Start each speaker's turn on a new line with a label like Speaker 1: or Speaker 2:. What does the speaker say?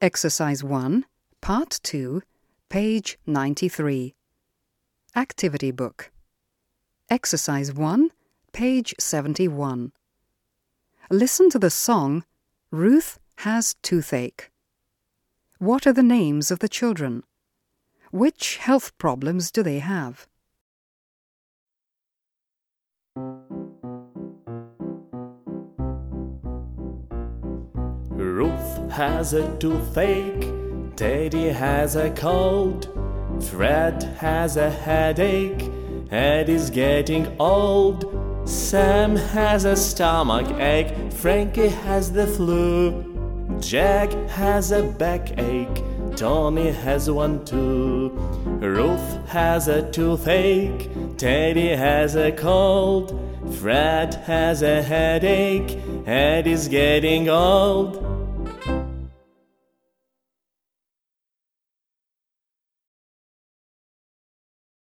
Speaker 1: Exercise 1, Part 2, page 93. Activity Book. Exercise 1, page 71. Listen to the song Ruth Has Toothache. What are the names of the children? Which health problems do they have?
Speaker 2: Ruth has a toothache, Teddy has a cold, Fred has a headache, Eddie's getting old, Sam has a stomach ache, Frankie has the flu, Jack has a backache, Tony has one too. Ruth has a toothache, Teddy has a cold, Fred has a headache, Eddie's getting old.